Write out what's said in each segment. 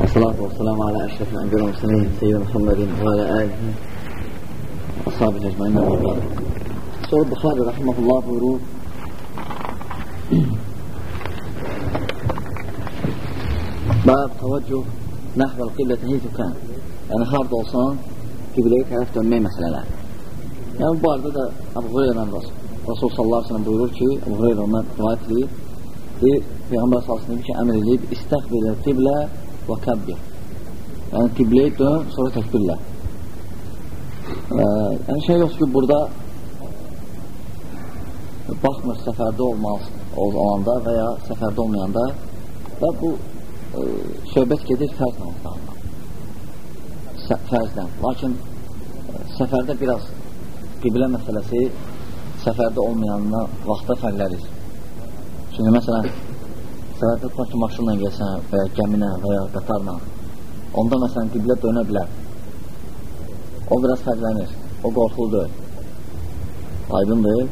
والصلاة والسلام على أشرف الأنبياء والمرسلين سيدنا محمد وعلى آله وأصحابه أجمعين. أما بعد سورة البخاري رحمه الله بيقول باب توجه نحو القبلة حيث كان يعني خارج أوصان في بلايك عرفت أمي مثلا لا يعني بارد هذا أبو هريرة الرسول رسول صلى الله عليه وسلم بيقول أبو هريرة رواية لي Peyğəmbər sallallahu aleyhi ki əmr edib istəqbilə qiblə və kəbbir Yəni qibləyə dön, sonra təkbirlə Yəni şey yoxdur ki, burada baxmır səfərdə olmaz olanda və ya səfərdə olmayanda və bu e, söhbət gedir fərz namazlarından fərzdən lakin e, səfərdə biraz qiblə məsələsi səfərdə olmayanına vaxta fərqlərir çünki məsələn səfərdə tutmaq ki maşınla gəlsən və ya gəminə və ya qatarla onda məsələn qiblə dönə bilər. O biraz fərqlənir o qorxuludur aydındır.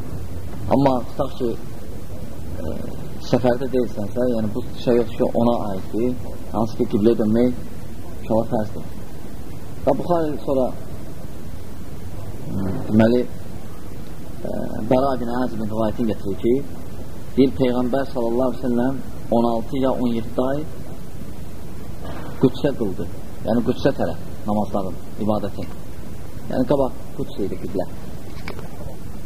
Amma tutaq ki, e, səfərdə deyilsənsə, yəni bu şey yoxdur ki, ona aiddir, hansı ki, qiblə dönmək şala fərzdir. Və Buxarı sonra deməli, e, Bəra bin Əzibin rivayətini getirir ki, deyir Peyğəmbər sallallahu aleyhi ve sellem 16 ya 17 ay qüdsə qıldı. Yəni qüdsə tərəf namazların, ibadətin. Yəni qabaq qüds idi qiblə.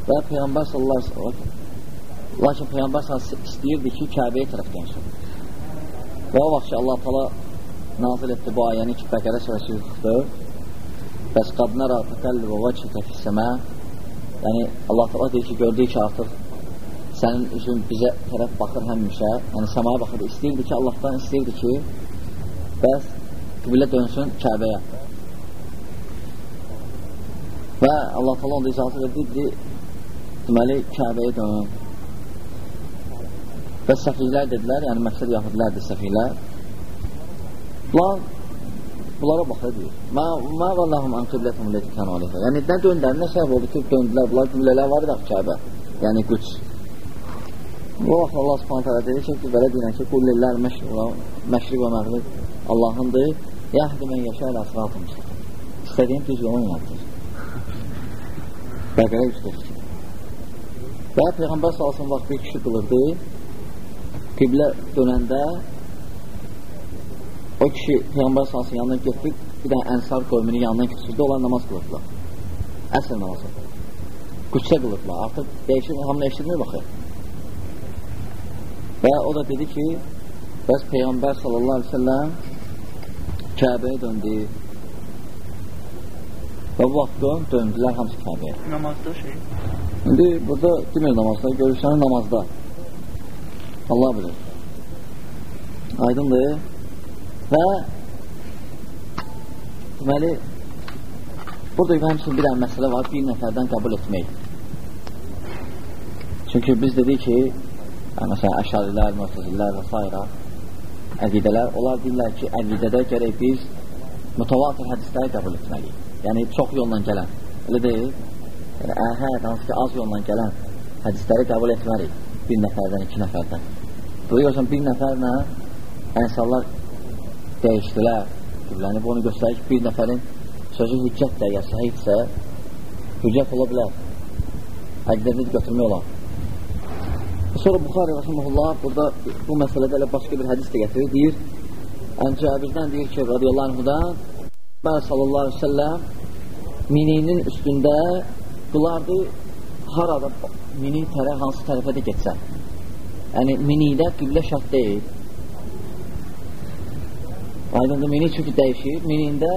Və Peyğəmbər sallallahu aleyhi ve sellem lakin Peyğəmbər sallallahu istəyirdi ki, Kəbəyə tərəf dönsün. Və o vaxt ki, Allah tala nazil etdi bu ayəni ki, Bəqərə surəsi 44 Bəs qadına rəqə təlli və vəcə təfissəmə Yəni, Allah tala deyir ki, gördük ki, artıq sənin üzün bizə tərəf baxır həmişə, yəni səmaya baxır, istəyirdi ki, Allahdan istəyirdi ki, bəs qiblə dönsün Kəbəyə. Və Allah tala onda icazə verdi, deməli, Kəbəyə dönün. Və səfihlər dedilər, yəni məqsəd yahudilərdir səfihlər. Bunlar, bunlara baxır deyir. Mə, mə vallahum an qiblətun leti kən aleyhə. Yəni, nə döndər, nə səbəb oldu ki, döndülər, bunlar qiblələr var idi Kəbə, yəni qüç. Bu vaxt Allah subhanət hələ dedi ki, belə deyilən ki, qullillər məşriq və məğrib Allahındır, yəhdi mən yaşayır əsratım. İstədiyim düz yolun yandır. Bəqərə 142. Və Peyğəmbər salsın vaxt bir kişi qılırdı, qiblə dönəndə o kişi Peyğəmbər salsın yanına getdi, bir dənə ənsar qövmünün yanından keçirdi, onlar namaz qılırdılar. Əsr namazı. Qüçsə qılırdılar. Artıq dəyişir, hamını eşitmir baxır. Və o da dedi ki, bəs Peyğəmbər sallallahu aleyhi ve selləm Kəbəyə döndü. Və bu vaxt döndülər hamısı Kəbəyə. Namazda şey. İndi burada demir namazda, görürsən namazda. Allah bilir. Aydındır. Və deməli burada həmçinin bir məsələ var, bir nəfərdən qəbul etmək. Çünki biz dedik ki, məsələn, əşarilər, mütəzillər və s. əqidələr, onlar deyirlər ki, əqidədə gərək biz mütəvatir hədisləri qəbul etməliyik. Yəni, çox yolla gələn. Elə deyil. Yəni, əhəd, hansı ki, az yolla gələn hədisləri qəbul etmərik bir nəfərdən, iki nəfərdən. Görsən, bir nəfərlə insanlar dəyişdilər, qibləni. Bu onu göstərir ki, bir nəfərin sözü hüccət də, ya səhidsə, hüccət ola bilər. Əqdədə götürmək olar. Sonra Buxari Rasulullah burada bu məsələdə elə başqa bir hədis də gətirir. Deyir, Əncəbirdən deyir ki, radiyallahu anhudan, Mən sallallahu aleyhi ve selləm mininin üstündə qılardı harada mini tərə, hansı tərəfə də getsə. Yəni, minidə qiblə şart deyil. Aydındır, mini çünki dəyişir. Minində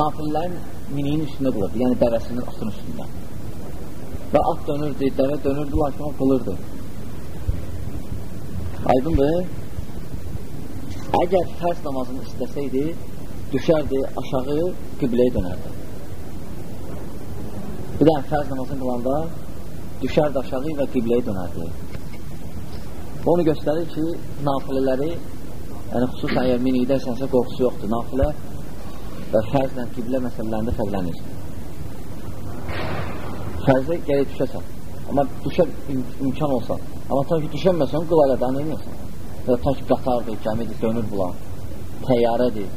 nafillərin mininin üstündə qılırdı, yəni dəvəsinin atın üstündə. Və at dönürdü, dəvə dönürdü, lakin o qılırdı. Aydındır. Əgər fərz namazını istəsəydi, düşərdi, aşağı qibləyə dönərdi. Bir dənə fərz namazını qılanda düşərdi aşağı və qibləyə dönərdi. Onu göstərir ki, nafilələri, yəni xüsusən əgər minidəsənsə qorxusu yoxdur. Nafilə və fərzlə qiblə məsələlərində fərqlənir. Fərzə gələk düşəsən. Amma düşə im imkan olsa. Amma tabii ki, düşənməsən, qıl alədən eləyəsən. ya da tək qatardır, gəmidir, dönür bunlar, təyyarədir.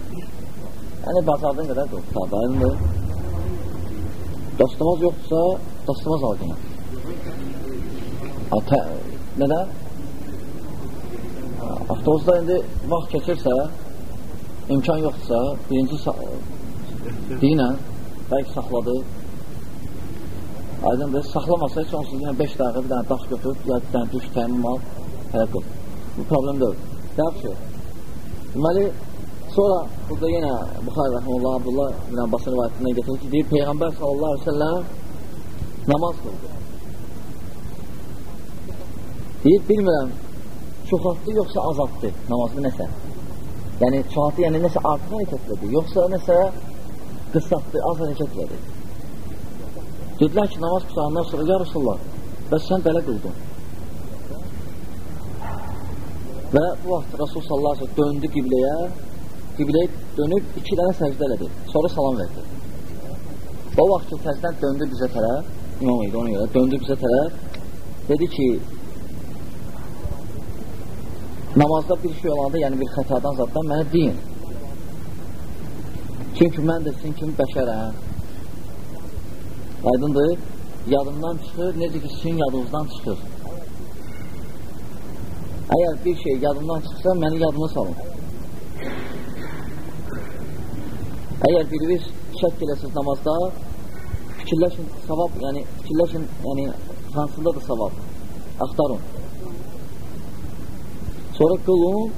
Yəni, bazardın qədər dur, tabirindir. Dostumuz yoxdursa, dostumuz al günə. Nədən? Avtobusda indi vaxt keçirsə, imkan yoxdursa, birinci deyinə, bəlkə saxladı, Aydındır, saxlamasa heç onsuz yenə 5 dəqiqə bir dənə daş götürüb, ya bir dənə düş təmin al, hələ qıl. Bu problem deyil. Yaxşı. Deməli, sonra burada yenə Buxar Rəhməllah Abdullah ibn Abbasın rivayətindən getirir ki, deyir, Peyğəmbər sallallahu aleyhi ve selləm namaz qıldı. Deyir, bilmirəm, çoxaltdı yoxsa azaltdı namazını nəsə. Yəni, çoxaltdı, yəni nəsə artıq hərəkət elədi, yoxsa nəsə qısaltdı, az hərəkət elədi. Dedilər ki, namaz qısandan sonra, ya Rasulullah, bəs sən belə qıldın. Və bu vaxt Rasul sallallahu aleyhi döndü qibləyə, qibləyə dönüb iki dənə səcdə elədi, sonra salam verdi. O vaxt ki, təzdən döndü bizə tərəf, imam idi ona görə, döndü bizə tərəf, dedi ki, namazda bir şey olanda, yəni bir xətadan zaddan mənə deyin. Çünki mən də sizin kimi bəşərəm. Aydındır, yadından çıxır, necə ki sizin yadınızdan çıxır. Əgər bir şey yadından çıxsa, məni yadıma salın. Əgər biriniz şək eləsiniz namazda, fikirləşin, savab, yəni fikirləşin, yəni hansındadır savab, axtarın. Sonra qılın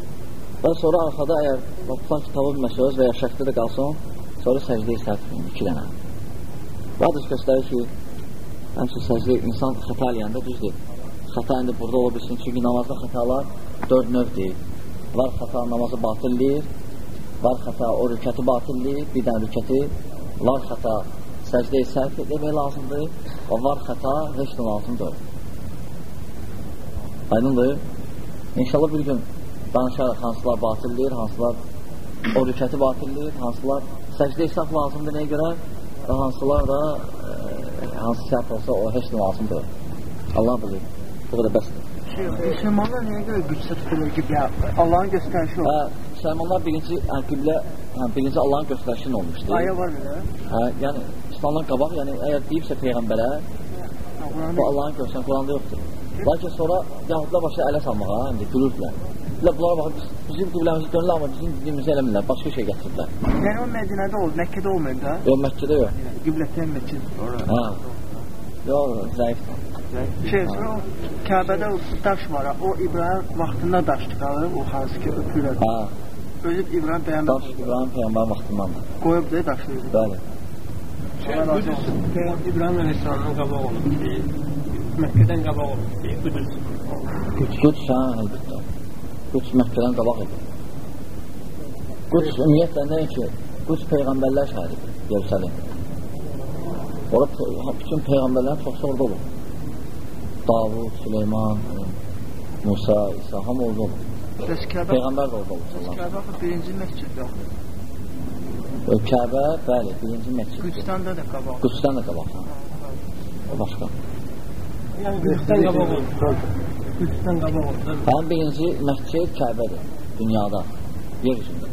və sonra arxada əgər tutaq kitabı bilməsəz və ya şəkdə də qalsın, sonra səcdə-i səhv iki dənə. Hadis göstərir ki, həmçin səcdə insan xəta eləyəndə düzdür. Xəta indi burada ola bilsin, çünki namazda xətalar dörd növdir. Var xəta namazı batilləyir, var xəta o rükəti batilləyir, bir dənə rükəti, var xəta səcdə-i səhv demək lazımdır, və var xəta heç nə lazımdır. Aydındır. İnşallah bir gün danışarıq hansılar batilləyir, hansılar o rükəti batilləyir, hansılar səcdə-i səhv lazımdır nəyə görə? Və hansılar da e, hansı səhv olsa o heç nə lazımdır. Allah bilir. Bu qədər bəsdir. Müsəlmanlar nəyə görə qüdsə tutulur qiblə? Allahın göstərişi olur. Hə, müsəlmanlar birinci hə, qiblə, hə, birinci Allahın göstərişi olmuşdur. Ayə var belə? Hə, yəni İslamdan qabaq, yəni əgər deyibsə peyğəmbərə, bu Allahın göstərişi Quranda yoxdur. Lakin sonra yahudlar başa ələ salmağa, indi gülürdülər. Bizlər bunlara baxıb, bizim qibləmizi dönürlər, amma bizim dinimizi eləmirlər, başqa şey gətirirlər. Yəni o Mədinədə olur, Məkkədə olmur da? Yox, Məkkədə yox. Qiblətən Məkkədə. Hə. Yox, zəifdir. Şey, sonra o Kəbədə o daş var, o İbrahim vaxtında daşdı qalır, o hansı ki öpürlər. Hə. Özü İbrahim peyğəmbər. Daş İbrahim peyğəmbər vaxtındandır. Qoyub da daşı. Bəli. Şey, İbrahim Aleyhisselam'dan qabaq olub ki, Məkkədən qabaq olub ki, hə, əlbəttə. Qüds Məkkədən qabaq idi. Qüds ümumiyyətlə nə ki, Qüds peyğəmbərlər şəhəridir, Yerusəlim. Orada bütün peyğəmbərlərin çoxsu orada olur. Davud, Süleyman, Musa, İsa, hamı orada olur. Bəs Kəbə Peyğəmbər də orada olur. Kəbə birinci məsciddə. Kəbə, bəli, birinci məscid. Qüdsdanda da qabaq. Qüdsdən də qabaq. O başqa. Yəni Qüdsdən qabaq olub. Qüdsdən qabaq olub. Həmin birinci məscid Kəbədir, dünyada, yer üzündə.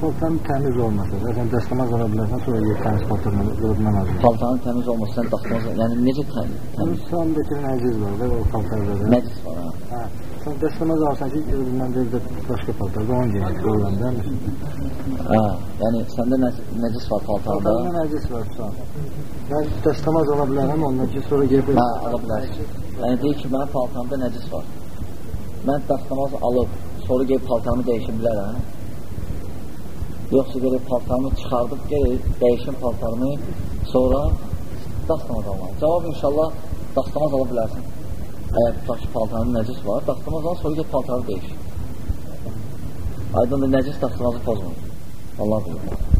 Paltanın təmiz olması, zaten dəstəmaz ola bilərsən, sonra yer təmiz paltarla qırılman lazım. Paltanın təmiz olması, sən daxmaz, yəni necə təmiz? təmiz? İslamdakı nəciz var da, o paltarda da. Nəcis var, ha. Hə, sən dəstəmaz alsan ki, qırılman deyil də başqa paltarda, onu deyil, qırılanda. Hə, yəni səndə nə, nəcis var paltarda? Paltarda nəciz var şu an. Mən dəstəmaz ola bilərəm, ondan ki, sonra gelib... Hə, ala bilərsin. Yəni deyir ki, mənim paltamda nəcis var. Mən dəstəmaz alıb, sonra gelib paltamı dəyişə bilərəm. Yoxsa gəlib paltarımı çıxardıb, gəlib dəyişim paltarımı, sonra dastamaz almalıyım. Cavab inşallah dastamaz ala bilərsin. Əgər tutaq ki, paltarın nəcis var, dastamaz al, sonra gəlib paltarı dəyiş. Aydındır, nəcis dastamazı pozmur. Allah bilir.